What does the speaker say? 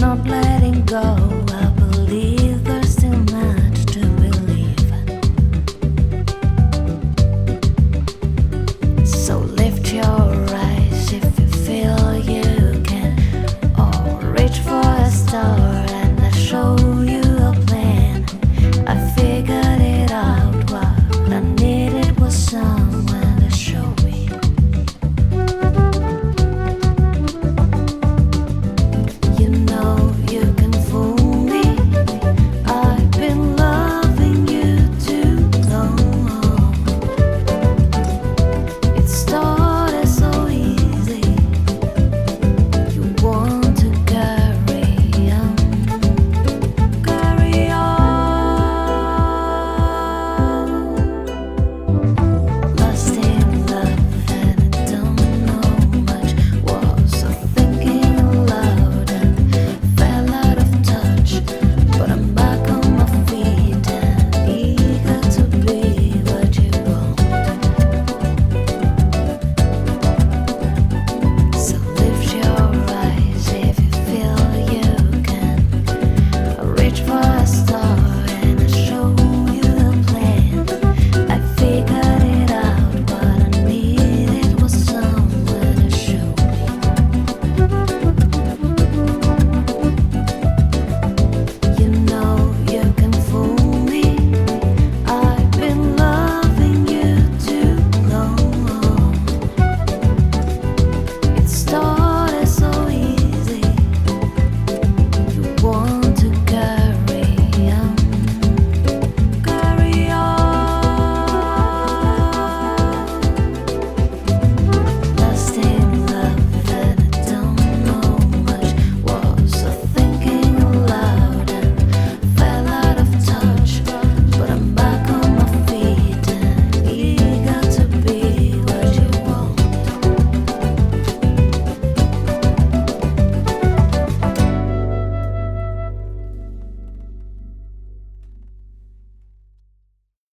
not letting go.